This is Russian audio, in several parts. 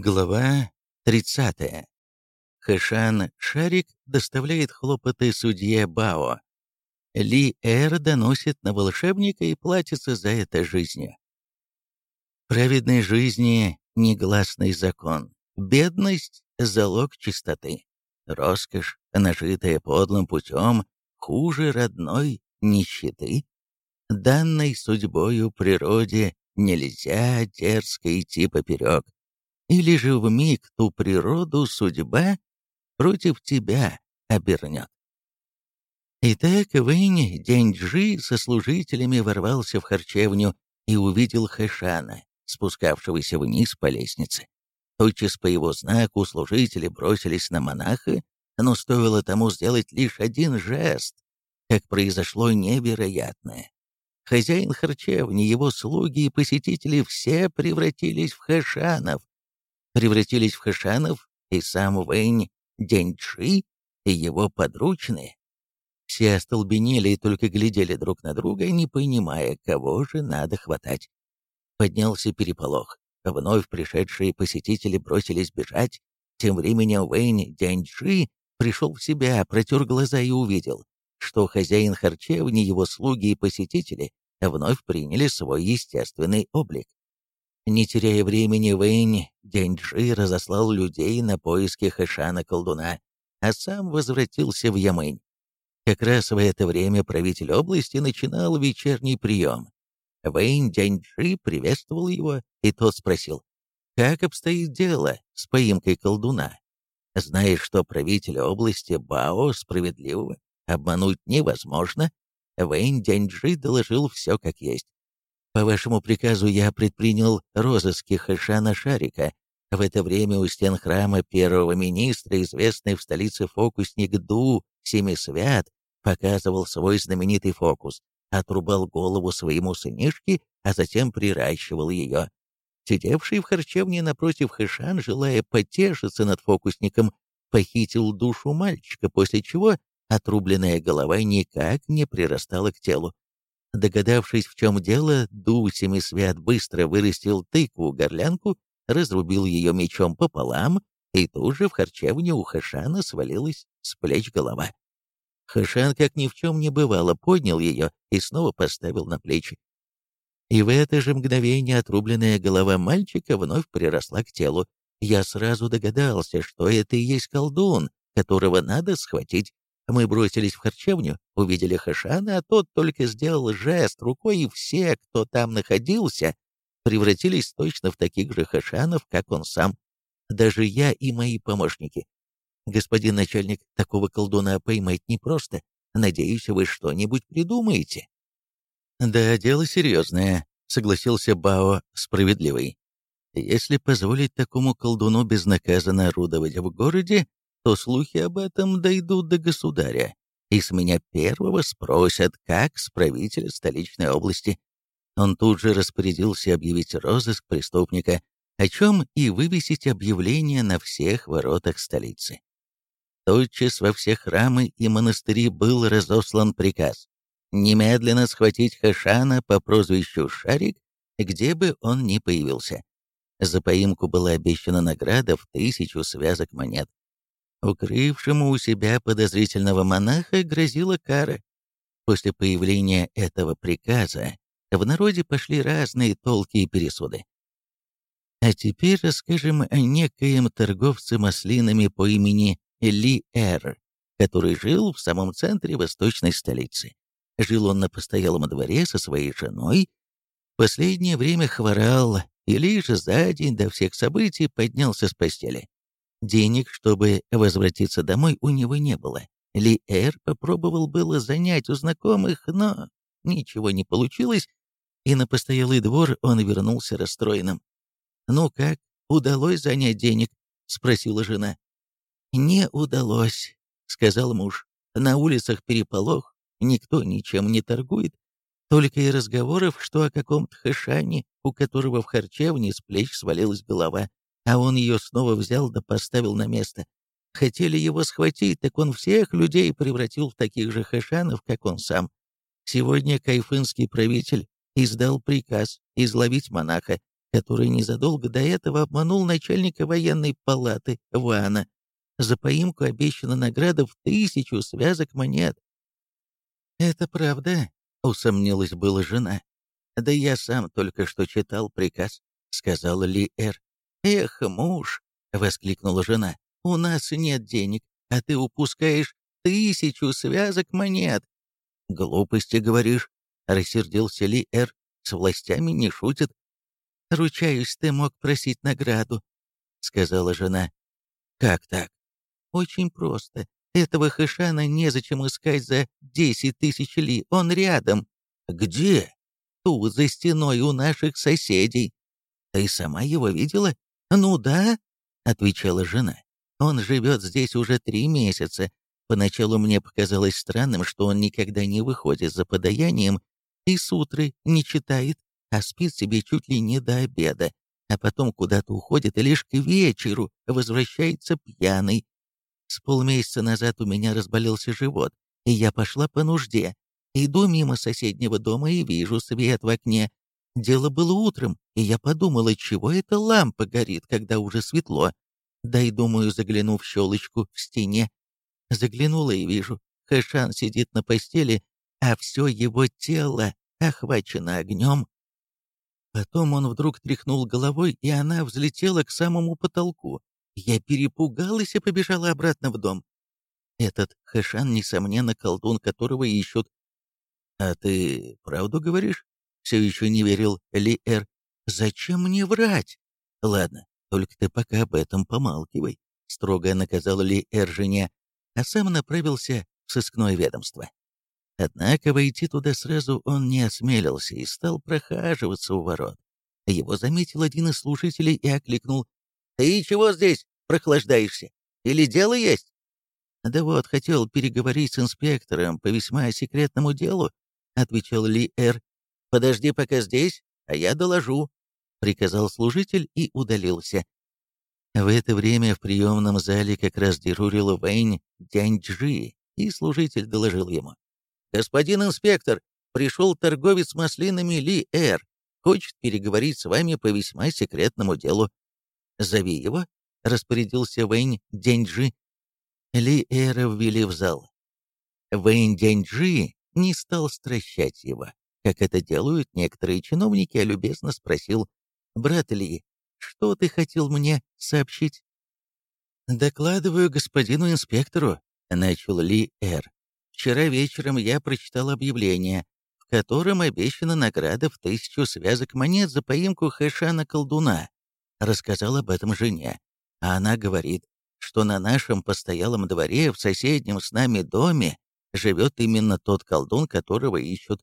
Глава 30. Хэшан Шарик доставляет хлопоты судье Бао. Ли Эр доносит на волшебника и платится за это жизнью. Праведной жизни — негласный закон. Бедность — залог чистоты. Роскошь, нажитая подлым путем, хуже родной нищеты. Данной судьбою природе нельзя дерзко идти поперек или же в миг ту природу судьба против тебя обернет. Итак, Вэнь Деньджи со служителями ворвался в харчевню и увидел Хэшана, спускавшегося вниз по лестнице. Тотчас по его знаку служители бросились на монаха, но стоило тому сделать лишь один жест, как произошло невероятное. Хозяин харчевни, его слуги и посетители все превратились в хэшанов, превратились в хэшанов и сам Вэнь Деньчжи и его подручные. Все остолбенели и только глядели друг на друга, не понимая, кого же надо хватать. Поднялся переполох. Вновь пришедшие посетители бросились бежать. Тем временем Вэнь Дяньчжи пришел в себя, протер глаза и увидел, что хозяин харчевни, его слуги и посетители вновь приняли свой естественный облик. Не теряя времени, Вэнь Дяньджи разослал людей на поиски Хэшана-колдуна, а сам возвратился в Ямынь. Как раз в это время правитель области начинал вечерний прием. Вэнь Дяньджи приветствовал его, и тот спросил, как обстоит дело с поимкой колдуна. Зная, что правитель области Бао справедливого обмануть невозможно, Вэнь Дяньджи доложил все как есть. По вашему приказу я предпринял розыски Хэшана Шарика. В это время у стен храма первого министра, известный в столице фокусник Ду Семисвят, показывал свой знаменитый фокус, отрубал голову своему сынишке, а затем приращивал ее. Сидевший в харчевне напротив Хэшан, желая потешиться над фокусником, похитил душу мальчика, после чего отрубленная голова никак не прирастала к телу. Догадавшись, в чем дело, Ду Семисвят быстро вырастил тыкву-горлянку, разрубил ее мечом пополам, и тут же в харчевне у Хашана свалилась с плеч голова. Хашан, как ни в чем не бывало, поднял ее и снова поставил на плечи. И в это же мгновение отрубленная голова мальчика вновь приросла к телу. Я сразу догадался, что это и есть колдун, которого надо схватить. Мы бросились в харчевню, увидели Хашана, а тот только сделал жест рукой, и все, кто там находился, превратились точно в таких же Хашанов, как он сам. Даже я и мои помощники. Господин начальник, такого колдуна поймать непросто. Надеюсь, вы что-нибудь придумаете. Да, дело серьезное, согласился Бао справедливый. Если позволить такому колдуну безнаказанно орудовать в городе, то слухи об этом дойдут до государя, и с меня первого спросят, как с правителя столичной области. Он тут же распорядился объявить розыск преступника, о чем и вывесить объявление на всех воротах столицы. Тотчас во все храмы и монастыри был разослан приказ немедленно схватить Хашана по прозвищу Шарик, где бы он ни появился. За поимку была обещана награда в тысячу связок монет. Укрывшему у себя подозрительного монаха грозила кара. После появления этого приказа в народе пошли разные толки и пересуды. А теперь расскажем о некоем торговце маслинами по имени Ли Эр, который жил в самом центре восточной столицы. Жил он на постоялом дворе со своей женой. Последнее время хворал и лишь за день до всех событий поднялся с постели. Денег, чтобы возвратиться домой, у него не было. Ли Эр попробовал было занять у знакомых, но ничего не получилось, и на постоялый двор он вернулся расстроенным. «Ну как, удалось занять денег?» — спросила жена. «Не удалось», — сказал муж. «На улицах переполох, никто ничем не торгует, только и разговоров, что о каком-то хэшане, у которого в харчевне с плеч свалилась голова а он ее снова взял да поставил на место. Хотели его схватить, так он всех людей превратил в таких же хэшанов, как он сам. Сегодня кайфынский правитель издал приказ изловить монаха, который незадолго до этого обманул начальника военной палаты Вана. За поимку обещана награда в тысячу связок монет. «Это правда?» — усомнилась была жена. «Да я сам только что читал приказ», — сказала Ли Эр. «Эх, муж!» — воскликнула жена. «У нас нет денег, а ты упускаешь тысячу связок монет». «Глупости говоришь», — рассердился Ли Эр. «С властями не шутят». «Ручаюсь, ты мог просить награду», — сказала жена. «Как так?» «Очень просто. Этого Хэшана незачем искать за десять тысяч ли, он рядом». «Где?» «Тут, за стеной у наших соседей». «Ты сама его видела?» «Ну да», — отвечала жена. «Он живет здесь уже три месяца. Поначалу мне показалось странным, что он никогда не выходит за подаянием и сутры не читает, а спит себе чуть ли не до обеда, а потом куда-то уходит и лишь к вечеру возвращается пьяный. С полмесяца назад у меня разболелся живот, и я пошла по нужде. Иду мимо соседнего дома и вижу свет в окне. Дело было утром, и я подумала, чего эта лампа горит, когда уже светло. Да и думаю, загляну в щелочку в стене. Заглянула и вижу, Хэшан сидит на постели, а все его тело охвачено огнем. Потом он вдруг тряхнул головой, и она взлетела к самому потолку. Я перепугалась и побежала обратно в дом. Этот Хэшан, несомненно, колдун, которого ищут. «А ты правду говоришь?» — все еще не верил Ли Эр. «Зачем мне врать?» «Ладно, только ты пока об этом помалкивай», — строго наказал Ли Эр жене, а сам направился в сыскное ведомство. Однако войти туда сразу он не осмелился и стал прохаживаться у ворот. Его заметил один из служителей и окликнул. «Ты чего здесь прохлаждаешься? Или дело есть?» «Да вот, хотел переговорить с инспектором по весьма секретному делу», — отвечал Ли Эр. «Подожди пока здесь, а я доложу», — приказал служитель и удалился. В это время в приемном зале как раз дежурил Вэнь Дяньчжи, и служитель доложил ему. «Господин инспектор, пришел торговец маслинами Ли Эр. Хочет переговорить с вами по весьма секретному делу. Зови его», — распорядился Вэнь Дяньчжи. Ли Эра ввели в зал. Вэнь Дяньчжи не стал стращать его, как это делают некоторые чиновники, а любезно спросил, «Брат Ли, что ты хотел мне сообщить?» «Докладываю господину инспектору», — начал Ли Эр. «Вчера вечером я прочитал объявление, в котором обещана награда в тысячу связок монет за поимку Хэшана-колдуна. Рассказал об этом жене. А она говорит, что на нашем постоялом дворе в соседнем с нами доме живет именно тот колдун, которого ищут.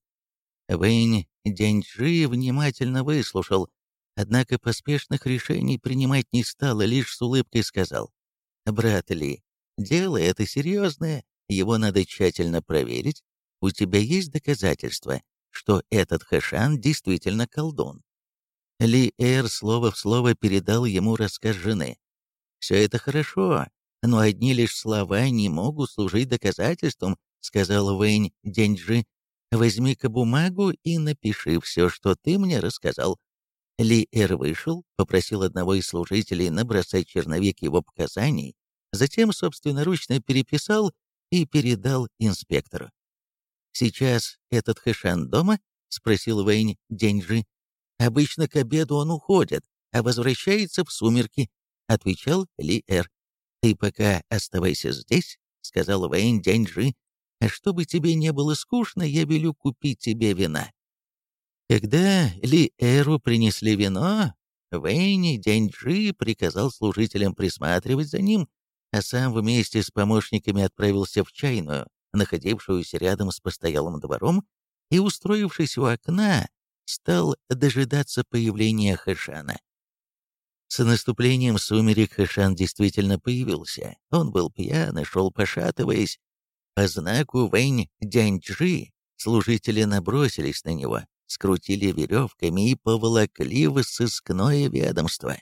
Вэнь Дяньчжи внимательно выслушал, однако поспешных решений принимать не стал и лишь с улыбкой сказал, «Брат Ли, дело это серьезное, его надо тщательно проверить. У тебя есть доказательства, что этот Хэшан действительно колдун?» Ли Эр слово в слово передал ему рассказ жены. «Все это хорошо, но одни лишь слова не могут служить доказательством», сказал Вэнь Деньджи. «Возьми-ка бумагу и напиши все, что ты мне рассказал. Ли Эр вышел, попросил одного из служителей набросать черновик его показаний, затем собственноручно переписал и передал инспектору. «Сейчас этот Хэшан дома?» — спросил Вэйн Деньжи. «Обычно к обеду он уходит, а возвращается в сумерки», — отвечал Ли Эр. «Ты пока оставайся здесь», — сказал Вэйн Деньжи. «А чтобы тебе не было скучно, я велю купить тебе вина». Когда Ли Эру принесли вино, Вэйни Дяньджи приказал служителям присматривать за ним, а сам вместе с помощниками отправился в чайную, находившуюся рядом с постоялым двором, и, устроившись у окна, стал дожидаться появления Хэшана. С наступлением сумерек Хэшан действительно появился. Он был пьян и шел пошатываясь. По знаку Вэнь Дяньчжи служители набросились на него, скрутили веревками и поволокли в сыскное ведомство.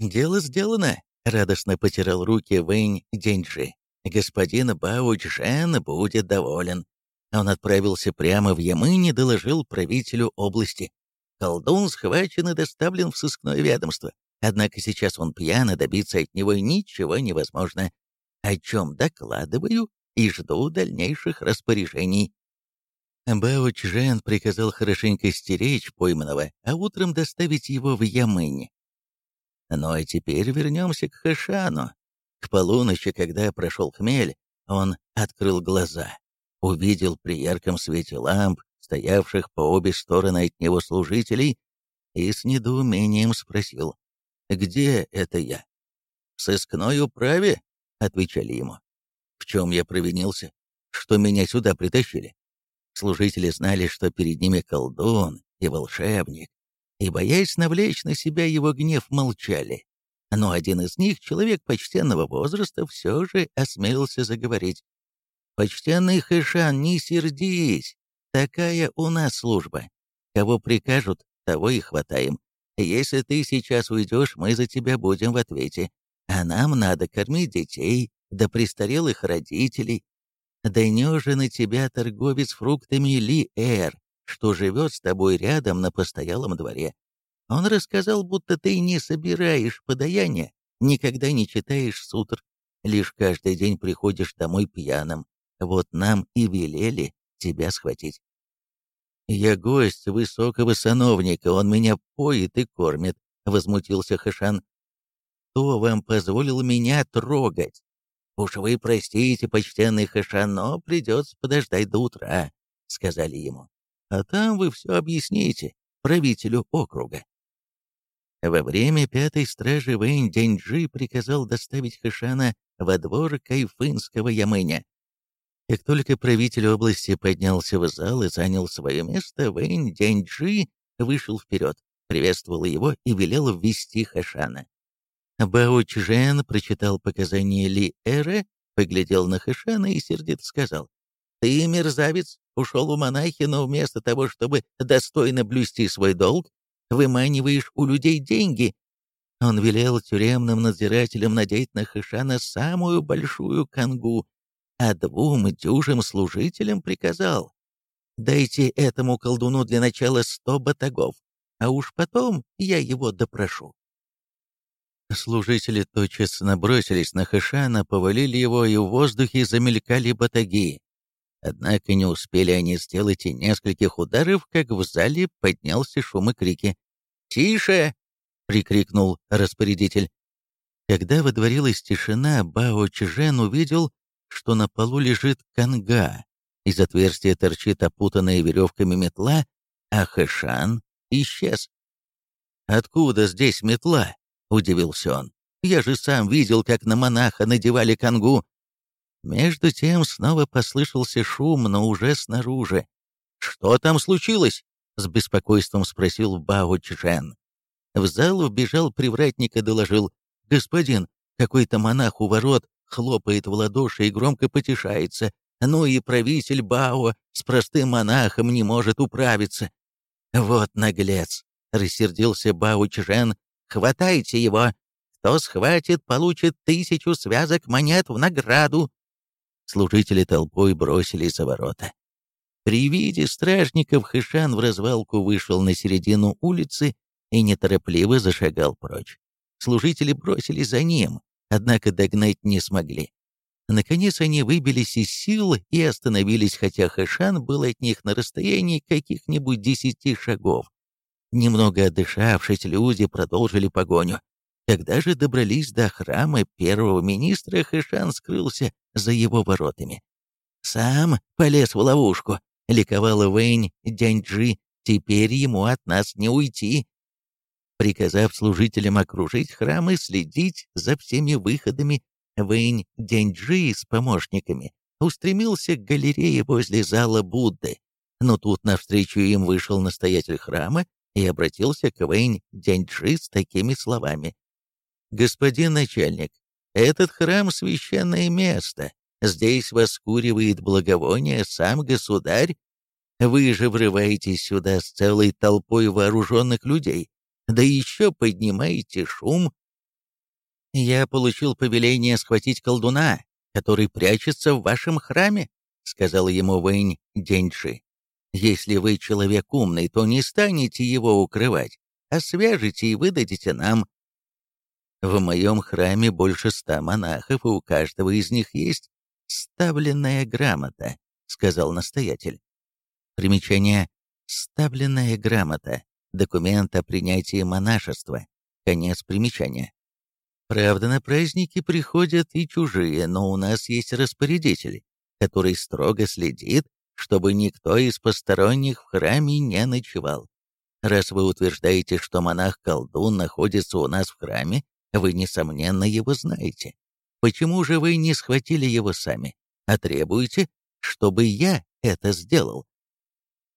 «Дело сделано», — радостно потирал руки Вэнь Деньджи. «Господин Бао Чжэн будет доволен». Он отправился прямо в Ямынь и доложил правителю области. Колдун схвачен и доставлен в сыскное ведомство. Однако сейчас он пьян, и добиться от него ничего невозможно. О чем докладываю и жду дальнейших распоряжений. Бао Чжэн приказал хорошенько стеречь пойманного, а утром доставить его в Ямынь. Ну а теперь вернемся к Хэшану. К полуночи, когда прошел хмель, он открыл глаза, увидел при ярком свете ламп, стоявших по обе стороны от него служителей, и с недоумением спросил, «Где это я?» «В сыскной управе?» — отвечали ему. «В чем я провинился? Что меня сюда притащили?» Служители знали, что перед ними колдун и волшебник, и, боясь навлечь на себя его гнев, молчали. Но один из них, человек почтенного возраста, все же осмелился заговорить. «Почтенный Хэшан, не сердись! Такая у нас служба. Кого прикажут, того и хватаем. Если ты сейчас уйдешь, мы за тебя будем в ответе. А нам надо кормить детей, да престарелых родителей, же на тебя торговец фруктами Ли Эр, что живет с тобой рядом на постоялом дворе. Он рассказал, будто ты не собираешь подаяние, никогда не читаешь сутр, лишь каждый день приходишь домой пьяным. Вот нам и велели тебя схватить. «Я гость высокого сановника, он меня поет и кормит», — возмутился Хашан. «Кто вам позволил меня трогать?» «Уж вы простите, почтенный Хэшан, но придется подождать до утра», — сказали ему. «А там вы все объясните правителю округа». Во время пятой стражи Вэнь Дяньджи приказал доставить Хэшана во двор Кайфынского Ямыня. Как только правитель области поднялся в зал и занял свое место, Вэнь Дяньджи вышел вперед, приветствовал его и велел ввести Хэшана. Бао Чжэн прочитал показания Ли Эры, поглядел на Хэшана и сердито сказал, «Ты, мерзавец, ушел у монахи, но вместо того, чтобы достойно блюсти свой долг, выманиваешь у людей деньги». Он велел тюремным надзирателям надеть на Хэшана самую большую кангу, а двум дюжим служителям приказал, «Дайте этому колдуну для начала сто батагов, а уж потом я его допрошу». Служители тотчас набросились на Хэшана, повалили его, и в воздухе замелькали батаги. Однако не успели они сделать и нескольких ударов, как в зале поднялся шум и крики. «Тише!» — прикрикнул распорядитель. Когда водворилась тишина, Бао Чжен увидел, что на полу лежит канга, из отверстия торчит опутанная веревками метла, а Хэшан исчез. «Откуда здесь метла?» Удивился он. «Я же сам видел, как на монаха надевали конгу». Между тем снова послышался шум, но уже снаружи. «Что там случилось?» — с беспокойством спросил Бао Чжен. В зал вбежал привратник и доложил. «Господин, какой-то монах у ворот хлопает в ладоши и громко потешается. Ну и правитель Бао с простым монахом не может управиться». «Вот наглец!» — рассердился Бао Чжен Хватайте его! Кто схватит, получит тысячу связок монет в награду!» Служители толпой бросились за ворота. При виде стражников Хышан в развалку вышел на середину улицы и неторопливо зашагал прочь. Служители бросились за ним, однако догнать не смогли. Наконец они выбились из сил и остановились, хотя Хэшан был от них на расстоянии каких-нибудь десяти шагов. Немного отдышавшись, люди продолжили погоню. Когда же добрались до храма первого министра, Хэшан скрылся за его воротами. «Сам полез в ловушку», — ликовала Вэнь Дяньджи, «теперь ему от нас не уйти». Приказав служителям окружить храм и следить за всеми выходами, Вэнь Дяньджи с помощниками устремился к галерее возле зала Будды. Но тут навстречу им вышел настоятель храма и обратился к Вэнь Дяньчжи с такими словами. «Господин начальник, этот храм — священное место. Здесь воскуривает благовоние сам государь. Вы же врываетесь сюда с целой толпой вооруженных людей, да еще поднимаете шум. Я получил повеление схватить колдуна, который прячется в вашем храме, — сказал ему Вэнь Деньши. Если вы человек умный, то не станете его укрывать, а свяжете и выдадите нам. В моем храме больше ста монахов, и у каждого из них есть ставленная грамота, сказал настоятель. Примечание «ставленная грамота» — документ о принятии монашества. Конец примечания. Правда, на праздники приходят и чужие, но у нас есть распорядитель, который строго следит, чтобы никто из посторонних в храме не ночевал. Раз вы утверждаете, что монах-колдун находится у нас в храме, вы, несомненно, его знаете. Почему же вы не схватили его сами, а требуете, чтобы я это сделал?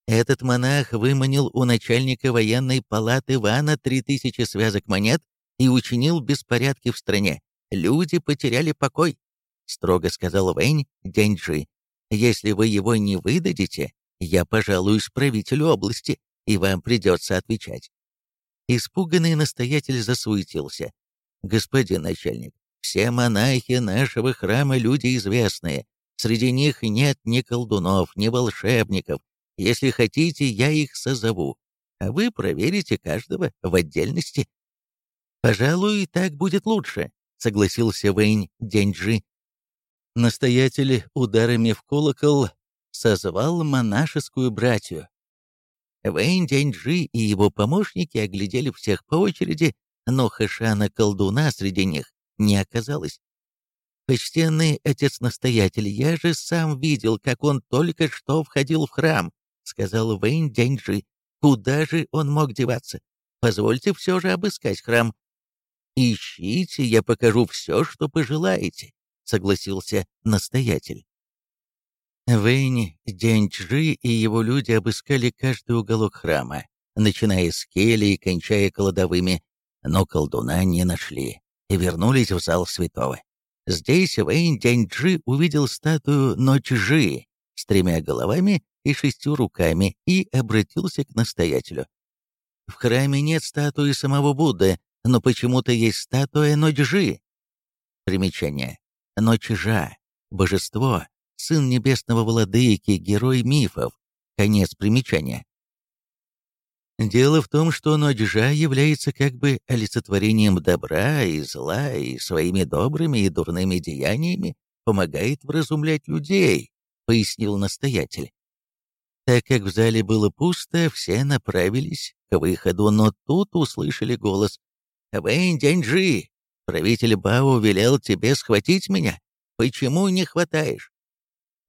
Этот монах выманил у начальника военной палаты Ивана три тысячи связок монет и учинил беспорядки в стране. Люди потеряли покой, — строго сказал Вэнь Дяньджи. Если вы его не выдадите, я пожалуюсь правителю области, и вам придется отвечать. Испуганный настоятель засуетился. «Господин начальник, все монахи нашего храма люди известные. Среди них нет ни колдунов, ни волшебников, если хотите, я их созову, а вы проверите каждого в отдельности». «Пожалуй, так будет лучше», — согласился Вэнь Деньджи. Настоятель ударами в колокол созвал монашескую братью. Вэнь Деньджи и его помощники оглядели всех по очереди, но Хэшана-колдуна среди них не оказалось. «Почтенный отец-настоятель, я же сам видел, как он только что входил в храм сказал Вэнь Дяньжи. «Куда же он мог деваться? Позвольте все же обыскать храм». «Ищите, я покажу все, что пожелаете», — согласился настоятель. Вэнь Дяньчжи и его люди обыскали каждый уголок храма, начиная с кели и кончая кладовыми, но колдуна не нашли и вернулись в зал святого. Здесь Вэнь Дяньчжи увидел статую Ночжи с тремя головами и шестью руками и обратился к настоятелю. В храме нет статуи самого Будды, но почему-то есть статуя Ночжи. Примечание. Ночжа. Божество. Сын небесного владыки, герой мифов. Конец примечания. Дело в том, что Ночжа является как бы олицетворением добра и зла, и своими добрыми и дурными деяниями помогает вразумлять людей, пояснил настоятель. Так как в зале было пусто, все направились к выходу, но тут услышали голос. «Вэнь Дяньжи, правитель Бао велел тебе схватить меня. Почему не хватаешь?»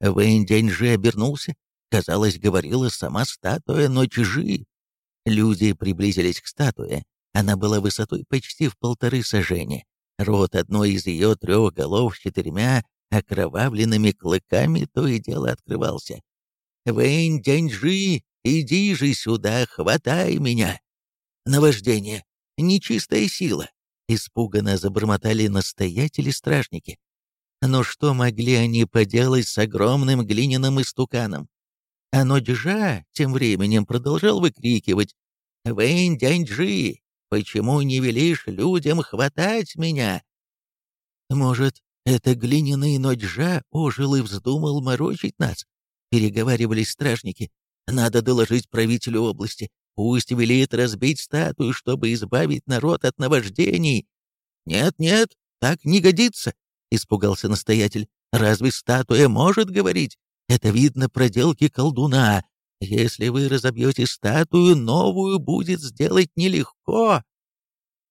Вэнь Дяньжи обернулся. Казалось, говорила сама статуя Ночжи. Люди приблизились к статуе. Она была высотой почти в полторы сажени. Рот одной из ее трех голов с четырьмя окровавленными клыками то и дело открывался. Вэнь Дяньжи, иди же сюда, хватай меня!» «Наваждение! Нечистая сила!» — испуганно забормотали настоятели-стражники. Но что могли они поделать с огромным глиняным истуканом? А Ноджа тем временем продолжал выкрикивать «Вэнь Дяньжи, почему не велишь людям хватать меня?» Может, это глиняный Ноджа ожил и вздумал морочить нас? переговаривались стражники. Надо доложить правителю области. Пусть велит разбить статую, чтобы избавить народ от наваждений. Нет-нет, так не годится, испугался настоятель. Разве статуя может говорить? Это видно проделки колдуна. Если вы разобьете статую, новую будет сделать нелегко.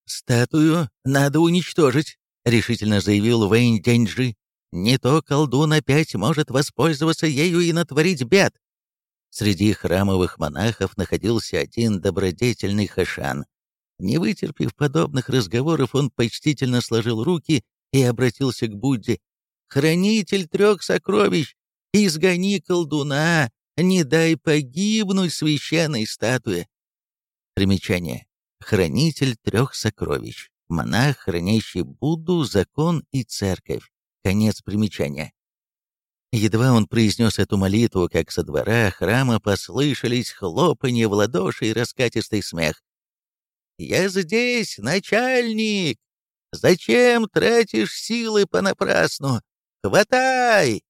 Статую надо уничтожить, решительно заявил Вэнь Дяньджи. Не то колдун опять может воспользоваться ею и натворить бед. Среди храмовых монахов находился один добродетельный хашан. Не вытерпев подобных разговоров, он почтительно сложил руки и обратился к Будде. «Хранитель трех сокровищ, изгони колдуна, не дай погибнуть священной статуе». Примечание. Хранитель трех сокровищ. Монах, хранящий Будду, закон и церковь. Конец примечания. Едва он произнес эту молитву, как со двора храма послышались хлопанье в ладоши и раскатистый смех. «Я здесь, начальник! Зачем тратишь силы понапрасну? Хватай!»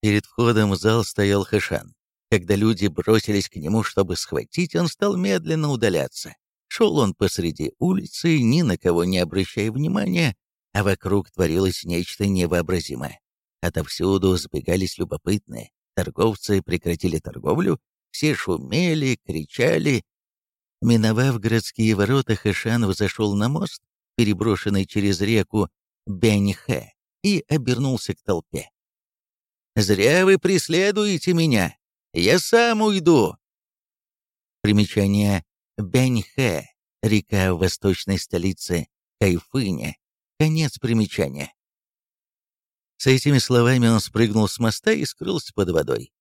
Перед входом в зал стоял Хэшан. Когда люди бросились к нему, чтобы схватить, он стал медленно удаляться. Шел он посреди улицы, ни на кого не обращая внимания, а вокруг творилось нечто невообразимое. Отовсюду сбегались любопытные. Торговцы прекратили торговлю, все шумели, кричали. Миновав городские ворота, Хэшан взошел на мост, переброшенный через реку Бяньхэ, и обернулся к толпе. «Зря вы преследуете меня! Я сам уйду!» Примечание Бяньхэ, река в восточной столице Кайфыня. Конец примечания. С этими словами он спрыгнул с моста и скрылся под водой.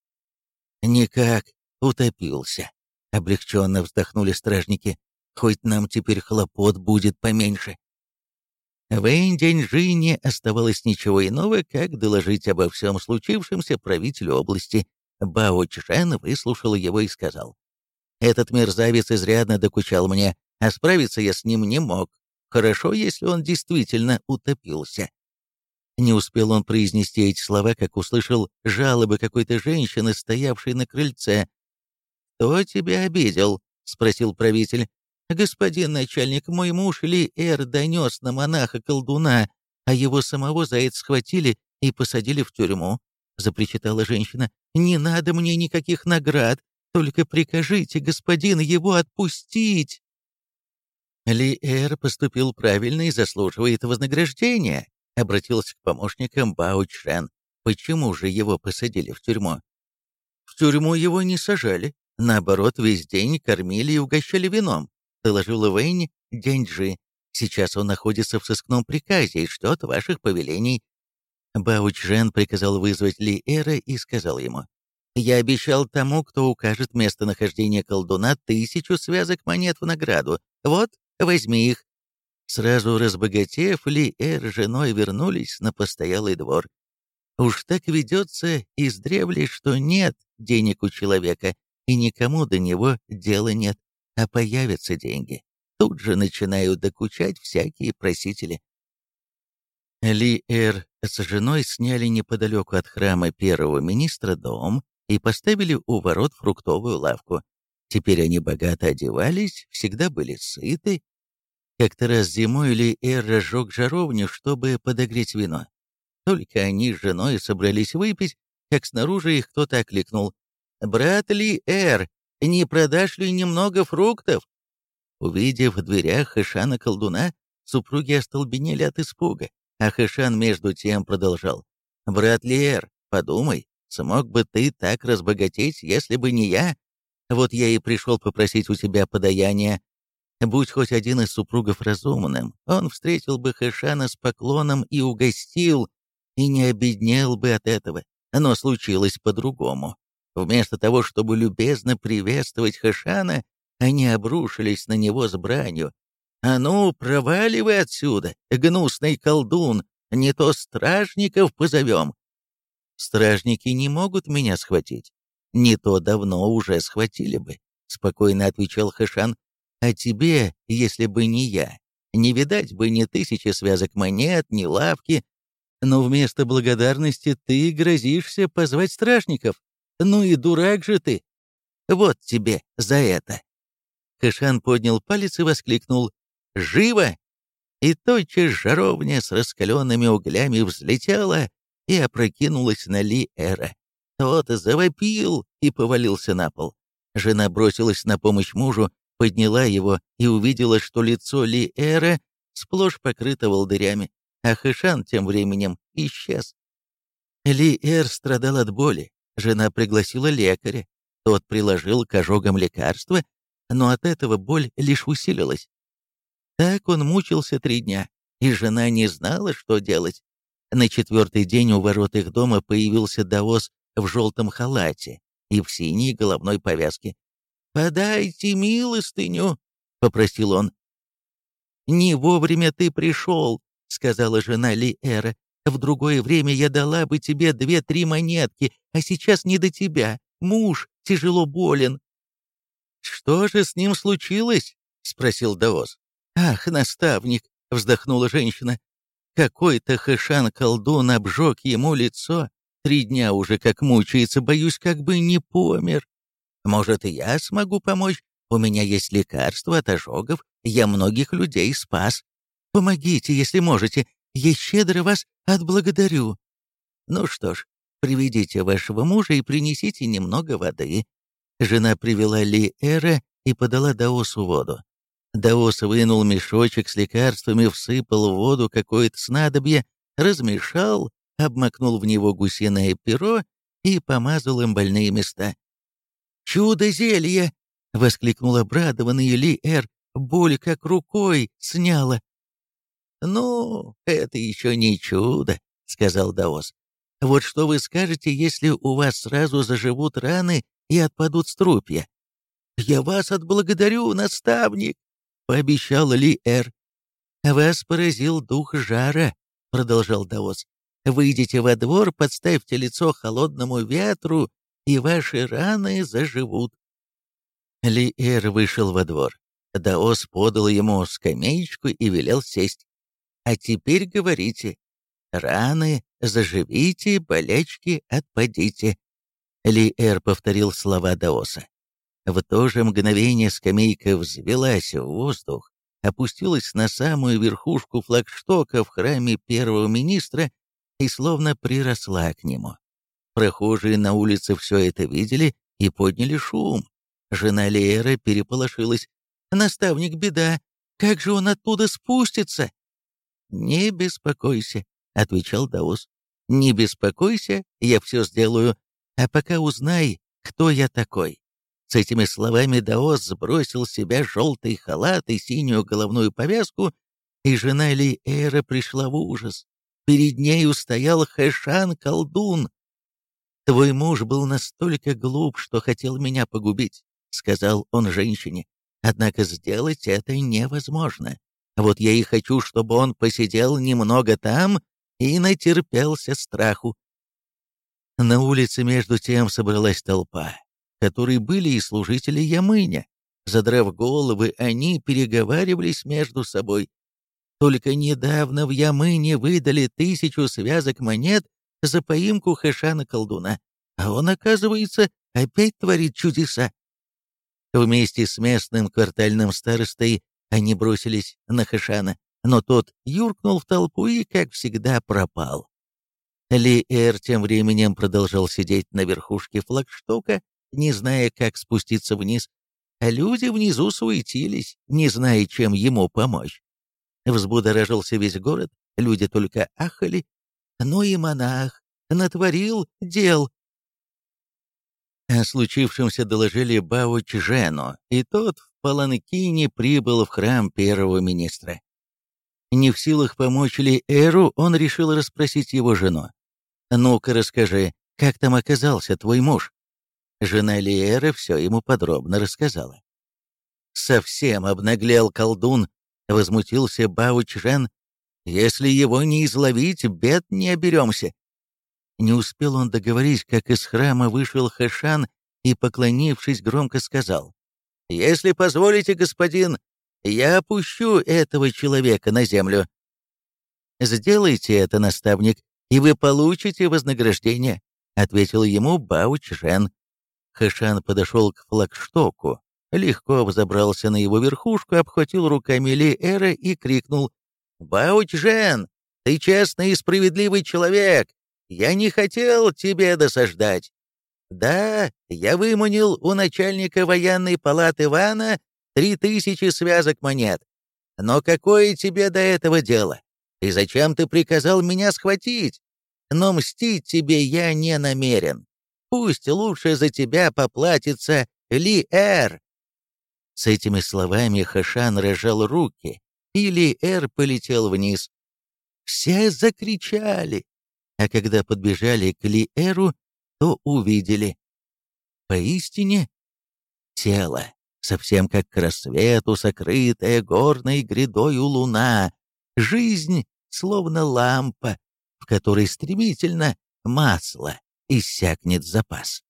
«Никак, утопился», — облегченно вздохнули стражники. «Хоть нам теперь хлопот будет поменьше». Вэнь Дяньжи не оставалось ничего иного, как доложить обо всем случившемся правителю области. Бао Чжэн выслушал его и сказал. «Этот мерзавец изрядно докучал мне, а справиться я с ним не мог. Хорошо, если он действительно утопился». Не успел он произнести эти слова, как услышал жалобы какой-то женщины, стоявшей на крыльце. «Кто тебя обидел?» — спросил правитель. «Господин начальник, мой муж Ли Эр донес на монаха-колдуна, а его самого за это схватили и посадили в тюрьму», — запричитала женщина. «Не надо мне никаких наград, только прикажите, господин, его отпустить». Ли Эр поступил правильно и заслуживает вознаграждения, обратился к помощникам Бао Чжэн. Почему же его посадили в тюрьму? В тюрьму его не сажали, наоборот, весь день кормили и угощали вином доложила Вэнь Дяньджи. Сейчас он находится в сыскном приказе и ждет ваших повелений. Бао Чжэн приказал вызвать Ли Эра и сказал ему, «Я обещал тому, кто укажет местонахождение колдуна, тысячу связок монет в награду. Вот, возьми их». Сразу разбогатев, Ли Эр женой вернулись на постоялый двор. Уж так ведется издревле, что нет денег у человека, и никому до него дела нет а появятся деньги. Тут же начинают докучать всякие просители. Ли Эр с женой сняли неподалеку от храма первого министра дом и поставили у ворот фруктовую лавку. Теперь они богато одевались, всегда были сыты. Как-то раз зимой Ли Эр разжег жаровню, чтобы подогреть вино. Только они с женой собрались выпить, как снаружи их кто-то окликнул. «Брат Ли Эр, не продашь ли немного фруктов?» Увидев в дверях Хэшана-колдуна, супруги остолбенели от испуга, а Хэшан между тем продолжал. «Брат Лиэр, подумай, смог бы ты так разбогатеть, если бы не я? Вот я и пришел попросить у тебя подаяния. Будь хоть один из супругов разумным, он встретил бы Хэшана с поклоном и угостил, и не обеднел бы от этого. Но случилось по-другому. Вместо того, чтобы любезно приветствовать Хашана, они обрушились на него с бранью. «А ну, проваливай отсюда, гнусный колдун, не то стражников позовем!» «Стражники не могут меня схватить. Не то давно уже схватили бы», — спокойно отвечал Хашан. «А тебе, если бы не я, не видать бы ни тысячи связок монет, ни лавки, но вместо благодарности ты грозишься позвать стражников. Ну и дурак же ты! Вот тебе за это!» Хэшан поднял палец и воскликнул «Живо!» И тотчас жаровня с раскаленными углями взлетела и опрокинулась на Ли Эра. Тот завопил и повалился на пол. Жена бросилась на помощь мужу, подняла его и увидела, что лицо Ли Эра сплошь покрыто волдырями, а Хэшан тем временем исчез. Ли Эр страдал от боли, Жена пригласила лекаря. Тот приложил к ожогам лекарства, но от этого боль лишь усилилась. Так он мучился три дня, и жена не знала, что делать. На четвертый день у ворот их дома появился Даос в желтом халате и в синей головной повязке. «Подайте милостыню!» — попросил он. «Не вовремя ты пришел», — сказала жена Лиэра. В другое время я дала бы тебе две-три монетки, а сейчас не до тебя. Муж тяжело болен». «Что же с ним случилось?» — спросил Даос. «Ах, наставник!» — вздохнула женщина. «Какой-то хэшан-колдун обжег ему лицо, Три дня уже как мучается, боюсь, как бы не помер. Может, и я смогу помочь? У меня есть лекарства от ожогов, я многих людей спас. Помогите, если можете, я щедро вас отблагодарю. Ну что ж, приведите вашего мужа и принесите немного воды. Жена привела Ли Эра и подала Даосу воду. Даос вынул мешочек с лекарствами, всыпал в воду какое-то снадобье, размешал, обмакнул в него гусиное перо и помазал им больные места. «Чудо-зелье!» — воскликнул обрадованный Ли Эр. «Боль как рукой сняла». «Ну, это еще не чудо», — сказал Даос. «Вот что вы скажете, если у вас сразу заживут раны и отпадут струпья?» «Я вас отблагодарю, наставник», — пообещал Ли Эр. «Вас поразил дух жара», — продолжал Даос. «Выйдите во двор, подставьте лицо холодному ветру, и ваши раны заживут». Ли Эр вышел во двор. Даос подал ему скамеечку и велел сесть. «А теперь говорите. Раны заживите, болячки отпадите». Ли Эр повторил слова Даоса. В то же мгновение скамейка взвелась в воздух, опустилась на самую верхушку флагштока в храме первого министра и словно приросла к нему. Прохожие на улице все это видели и подняли шум. Жена Леера переполошилась. «Наставник, беда! Как же он оттуда спустится?» «Не беспокойся», — отвечал Даос. «Не беспокойся, я все сделаю, а пока узнай, кто я такой». С этими словами Даос сбросил с себя желтый халат и синюю головную повязку, и жена Ли-Эра пришла в ужас. Перед нею стоял Хэшан-колдун. «Твой муж был настолько глуп, что хотел меня погубить», — сказал он женщине. «Однако сделать это невозможно. Вот я и хочу, чтобы он посидел немного там и натерпелся страху». На улице между тем собралась толпа которой были и служители Ямыня. Задрав головы, они переговаривались между собой. Только недавно в Ямыне выдали тысячу связок монет за поимку Хэшана-колдуна, а он, оказывается, опять творит чудеса. Вместе с местным квартальным старостой они бросились на Хэшана, но тот юркнул в толпу и, как всегда, пропал. Ли Эр тем временем продолжал сидеть на верхушке флагштока, не зная, как спуститься вниз, а люди внизу суетились, не зная, чем ему помочь. Взбудоражился весь город, люди только ахали, но и монах натворил дел. О случившемся доложили Бао Чжену, и тот в Паланкине прибыл в храм первого министра. Не в силах помочь ли Эру, он решил расспросить его жену. «Ну-ка расскажи, как там оказался твой муж?» Жена Лиера все ему подробно рассказала. «Совсем обнаглел колдун», — возмутился Баучжен. «Если его не изловить, бед не оберемся». Не успел он договорить, как из храма вышел Хэшан и, поклонившись, громко сказал, «Если позволите, господин, я опущу этого человека на землю». «Сделайте это, наставник, и вы получите вознаграждение», — ответил ему Баучжен. Хэшан подошел к флагштоку, легко взобрался на его верхушку, обхватил руками Ли Эра и крикнул «Баучжен, ты честный и справедливый человек! Я не хотел тебе досаждать. Да, я выманил у начальника военной палаты Ивана три тысячи связок монет. Но какое тебе до этого дело? И зачем ты приказал меня схватить? Но мстить тебе я не намерен. Пусть лучше за тебя поплатится Ли-Эр!» С этими словами Хашан рожал руки, и Ли-Эр полетел вниз. Все закричали, а когда подбежали к Ли-Эру, то увидели. Поистине, тело, совсем как к рассвету, сокрытая горной грядою луна, жизнь, словно лампа, в которой стремительно масло иссякнет запас.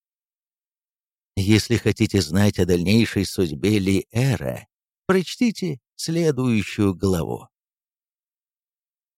Если хотите знать о дальнейшей судьбе Ли Эра, прочтите следующую главу.